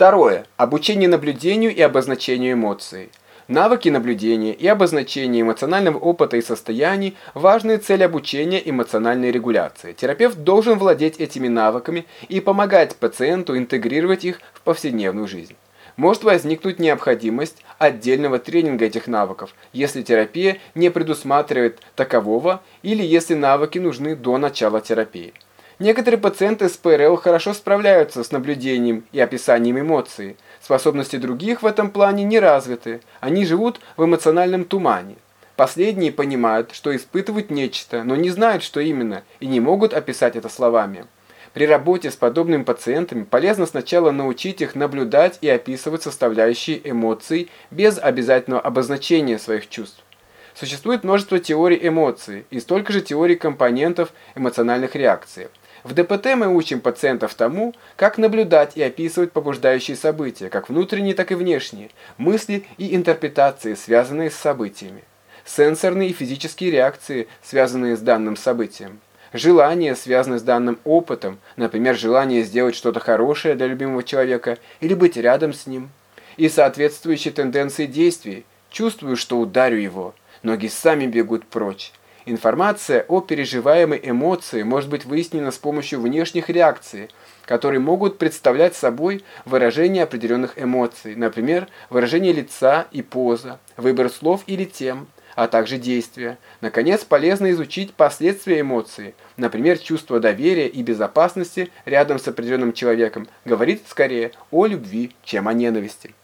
Второе. Обучение наблюдению и обозначению эмоций. Навыки наблюдения и обозначения эмоционального опыта и состояний – важная цель обучения эмоциональной регуляции. Терапевт должен владеть этими навыками и помогать пациенту интегрировать их в повседневную жизнь. Может возникнуть необходимость отдельного тренинга этих навыков, если терапия не предусматривает такового или если навыки нужны до начала терапии. Некоторые пациенты с ПРЛ хорошо справляются с наблюдением и описанием эмоций. Способности других в этом плане не развиты. Они живут в эмоциональном тумане. Последние понимают, что испытывают нечто, но не знают, что именно, и не могут описать это словами. При работе с подобными пациентами полезно сначала научить их наблюдать и описывать составляющие эмоций без обязательного обозначения своих чувств. Существует множество теорий эмоций и столько же теорий компонентов эмоциональных реакций. В ДПТ мы учим пациентов тому, как наблюдать и описывать побуждающие события, как внутренние, так и внешние, мысли и интерпретации, связанные с событиями, сенсорные и физические реакции, связанные с данным событием, желания, связанные с данным опытом, например, желание сделать что-то хорошее для любимого человека или быть рядом с ним, и соответствующие тенденции действий, чувствую, что ударю его, ноги сами бегут прочь, Информация о переживаемой эмоции может быть выяснена с помощью внешних реакций, которые могут представлять собой выражение определенных эмоций, например, выражение лица и поза, выбор слов или тем, а также действия. Наконец, полезно изучить последствия эмоций, например, чувство доверия и безопасности рядом с определенным человеком говорит скорее о любви, чем о ненависти.